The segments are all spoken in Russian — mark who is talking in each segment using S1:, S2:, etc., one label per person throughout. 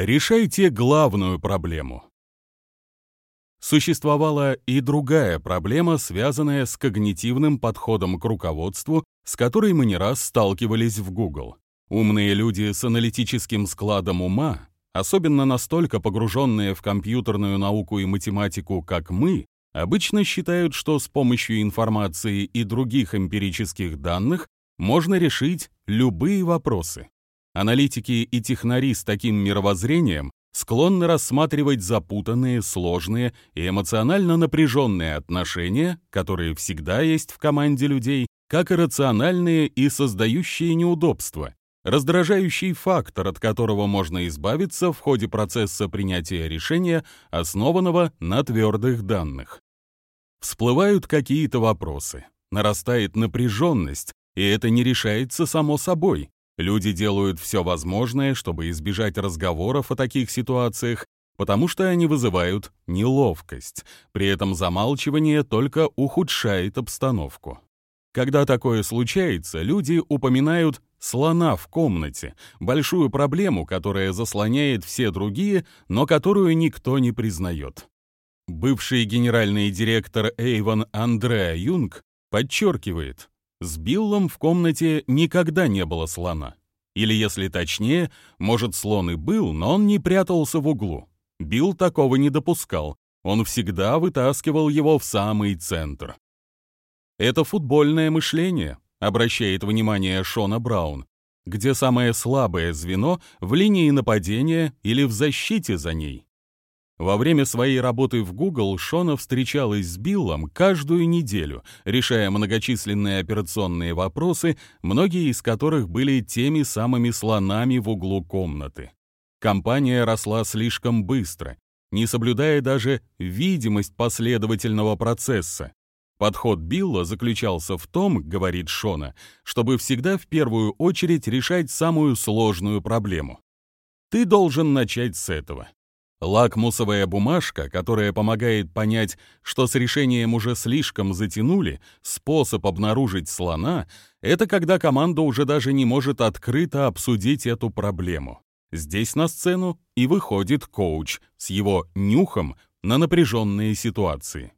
S1: Решайте главную проблему. Существовала и другая проблема, связанная с когнитивным подходом к руководству, с которой мы не раз сталкивались в Google. Умные люди с аналитическим складом ума, особенно настолько погруженные в компьютерную науку и математику, как мы, обычно считают, что с помощью информации и других эмпирических данных можно решить любые вопросы. Аналитики и технари с таким мировоззрением склонны рассматривать запутанные, сложные и эмоционально напряженные отношения, которые всегда есть в команде людей, как иррациональные и создающие неудобства, раздражающий фактор, от которого можно избавиться в ходе процесса принятия решения, основанного на твердых данных. Всплывают какие-то вопросы, нарастает напряженность, и это не решается само собой. Люди делают все возможное, чтобы избежать разговоров о таких ситуациях, потому что они вызывают неловкость. При этом замалчивание только ухудшает обстановку. Когда такое случается, люди упоминают слона в комнате, большую проблему, которая заслоняет все другие, но которую никто не признает. Бывший генеральный директор Эйвон Андреа Юнг подчеркивает, с Биллом в комнате никогда не было слона. Или, если точнее, может, слон и был, но он не прятался в углу. Билл такого не допускал. Он всегда вытаскивал его в самый центр. Это футбольное мышление, обращает внимание Шона Браун, где самое слабое звено в линии нападения или в защите за ней. Во время своей работы в Google Шона встречалась с Биллом каждую неделю, решая многочисленные операционные вопросы, многие из которых были теми самыми слонами в углу комнаты. Компания росла слишком быстро, не соблюдая даже видимость последовательного процесса. Подход Билла заключался в том, говорит Шона, чтобы всегда в первую очередь решать самую сложную проблему. Ты должен начать с этого. Лакмусовая бумажка, которая помогает понять, что с решением уже слишком затянули, способ обнаружить слона — это когда команда уже даже не может открыто обсудить эту проблему. Здесь на сцену и выходит коуч с его нюхом на напряженные ситуации.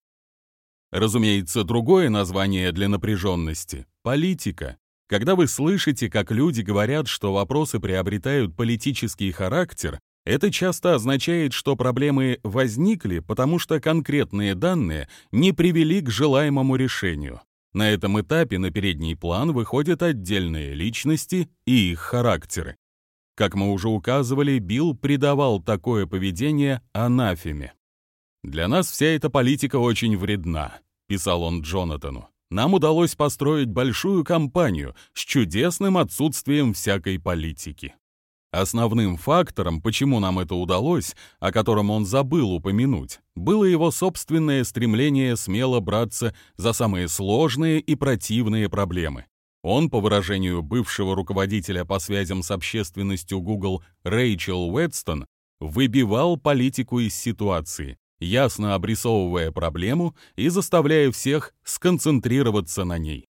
S1: Разумеется, другое название для напряженности — политика. Когда вы слышите, как люди говорят, что вопросы приобретают политический характер, это часто означает, что проблемы возникли, потому что конкретные данные не привели к желаемому решению. На этом этапе на передний план выходят отдельные личности и их характеры. Как мы уже указывали, Билл придавал такое поведение анафеме. «Для нас вся эта политика очень вредна», — писал он Джонатану. «Нам удалось построить большую кампанию с чудесным отсутствием всякой политики». Основным фактором, почему нам это удалось, о котором он забыл упомянуть, было его собственное стремление смело браться за самые сложные и противные проблемы. Он, по выражению бывшего руководителя по связям с общественностью Google Рэйчел Уэдстон, выбивал политику из ситуации, ясно обрисовывая проблему и заставляя всех сконцентрироваться на ней.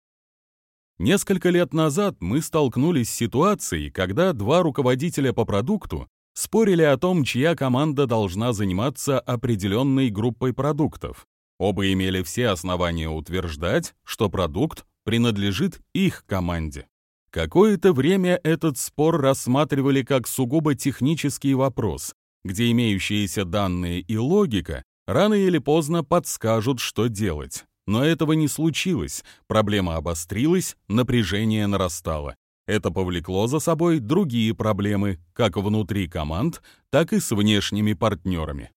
S1: Несколько лет назад мы столкнулись с ситуацией, когда два руководителя по продукту спорили о том, чья команда должна заниматься определенной группой продуктов. Оба имели все основания утверждать, что продукт принадлежит их команде. Какое-то время этот спор рассматривали как сугубо технический вопрос, где имеющиеся данные и логика рано или поздно подскажут, что делать. Но этого не случилось, проблема обострилась, напряжение нарастало. Это повлекло за собой другие проблемы, как внутри команд, так и с внешними партнерами.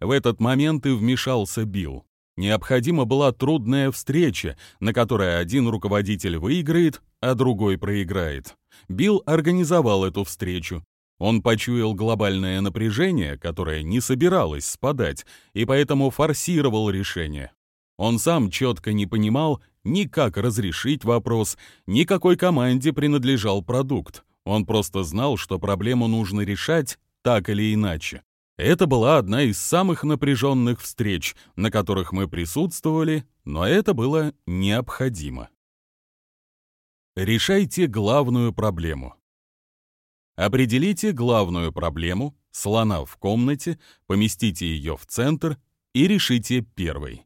S1: В этот момент и вмешался Билл. Необходима была трудная встреча, на которой один руководитель выиграет, а другой проиграет. Билл организовал эту встречу. Он почуял глобальное напряжение, которое не собиралось спадать, и поэтому форсировал решение. Он сам четко не понимал ни как разрешить вопрос, ни какой команде принадлежал продукт. Он просто знал, что проблему нужно решать так или иначе. Это была одна из самых напряженных встреч, на которых мы присутствовали, но это было необходимо. Решайте главную проблему. Определите главную проблему, слона в комнате, поместите ее в центр и решите первый.